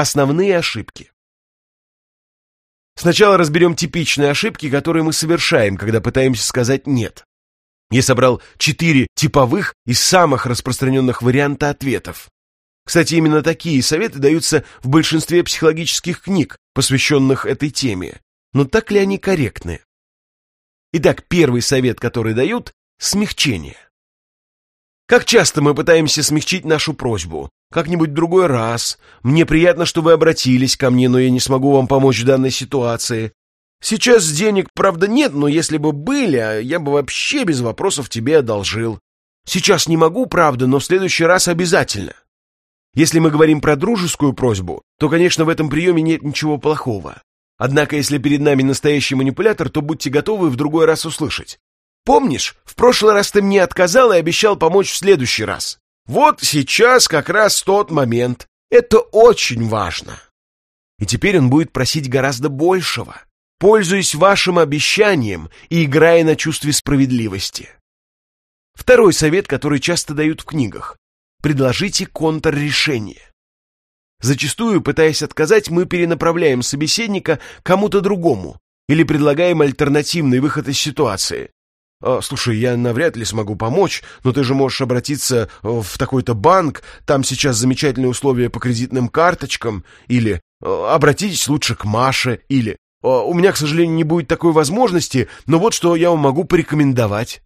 Основные ошибки. Сначала разберем типичные ошибки, которые мы совершаем, когда пытаемся сказать «нет». Я собрал четыре типовых и самых распространенных варианта ответов. Кстати, именно такие советы даются в большинстве психологических книг, посвященных этой теме. Но так ли они корректны? Итак, первый совет, который дают – смягчение. Как часто мы пытаемся смягчить нашу просьбу? Как-нибудь другой раз. Мне приятно, что вы обратились ко мне, но я не смогу вам помочь в данной ситуации. Сейчас денег, правда, нет, но если бы были, я бы вообще без вопросов тебе одолжил. Сейчас не могу, правда, но в следующий раз обязательно. Если мы говорим про дружескую просьбу, то, конечно, в этом приеме нет ничего плохого. Однако, если перед нами настоящий манипулятор, то будьте готовы в другой раз услышать. Помнишь, в прошлый раз ты мне отказал и обещал помочь в следующий раз? Вот сейчас как раз тот момент. Это очень важно. И теперь он будет просить гораздо большего, пользуясь вашим обещанием и играя на чувстве справедливости. Второй совет, который часто дают в книгах. Предложите контррешение. Зачастую, пытаясь отказать, мы перенаправляем собеседника кому-то другому или предлагаем альтернативный выход из ситуации. «А, «Слушай, я навряд ли смогу помочь, но ты же можешь обратиться в такой-то банк, там сейчас замечательные условия по кредитным карточкам», или «А, «Обратитесь лучше к Маше», или «А, «У меня, к сожалению, не будет такой возможности, но вот что я вам могу порекомендовать».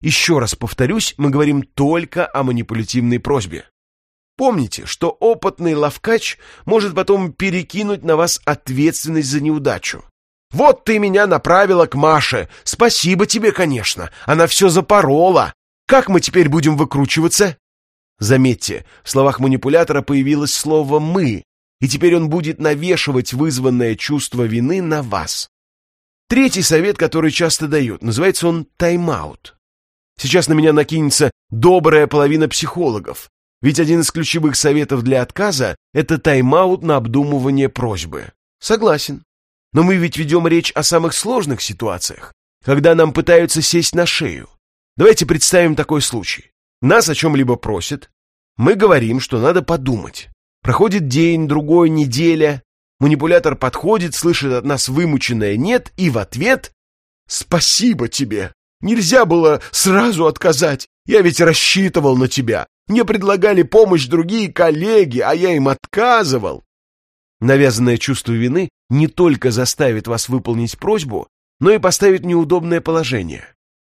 Еще раз повторюсь, мы говорим только о манипулятивной просьбе. Помните, что опытный ловкач может потом перекинуть на вас ответственность за неудачу. «Вот ты меня направила к Маше. Спасибо тебе, конечно. Она все запорола. Как мы теперь будем выкручиваться?» Заметьте, в словах манипулятора появилось слово «мы», и теперь он будет навешивать вызванное чувство вины на вас. Третий совет, который часто дают, называется он «тайм-аут». Сейчас на меня накинется добрая половина психологов, ведь один из ключевых советов для отказа – это тайм-аут на обдумывание просьбы. Согласен. Но мы ведь ведем речь о самых сложных ситуациях, когда нам пытаются сесть на шею. Давайте представим такой случай. Нас о чем-либо просят, мы говорим, что надо подумать. Проходит день, другой, неделя. Манипулятор подходит, слышит от нас вымученное «нет» и в ответ «Спасибо тебе! Нельзя было сразу отказать. Я ведь рассчитывал на тебя. Мне предлагали помощь другие коллеги, а я им отказывал. Навязанное чувство вины не только заставит вас выполнить просьбу, но и поставит неудобное положение.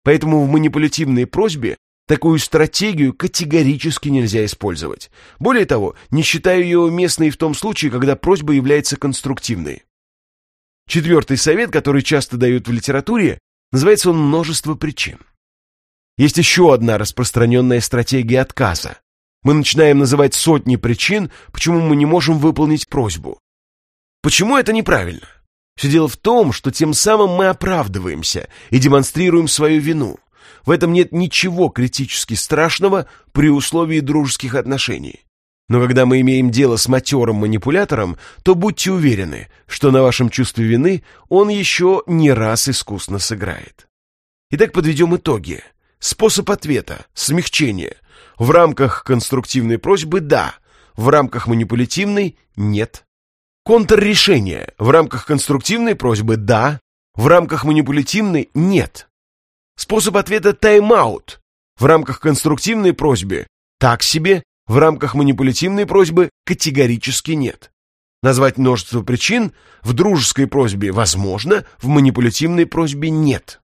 Поэтому в манипулятивной просьбе такую стратегию категорически нельзя использовать. Более того, не считаю ее уместной в том случае, когда просьба является конструктивной. Четвертый совет, который часто дают в литературе, Называется он «Множество причин». Есть еще одна распространенная стратегия отказа. Мы начинаем называть сотни причин, почему мы не можем выполнить просьбу. Почему это неправильно? Все дело в том, что тем самым мы оправдываемся и демонстрируем свою вину. В этом нет ничего критически страшного при условии дружеских отношений. Но когда мы имеем дело с матерым манипулятором, то будьте уверены, что на вашем чувстве вины он еще не раз искусно сыграет. Итак, подведем итоги. Способ ответа, смягчение. В рамках конструктивной просьбы – да, в рамках манипулятивной – нет. Контррешение. В рамках конструктивной просьбы – да, в рамках манипулятивной – нет. Способ ответа – тайм-аут. В рамках конструктивной просьбы – так себе, в рамках манипулятивной просьбы категорически нет. Назвать множество причин в дружеской просьбе возможно, в манипулятивной просьбе нет.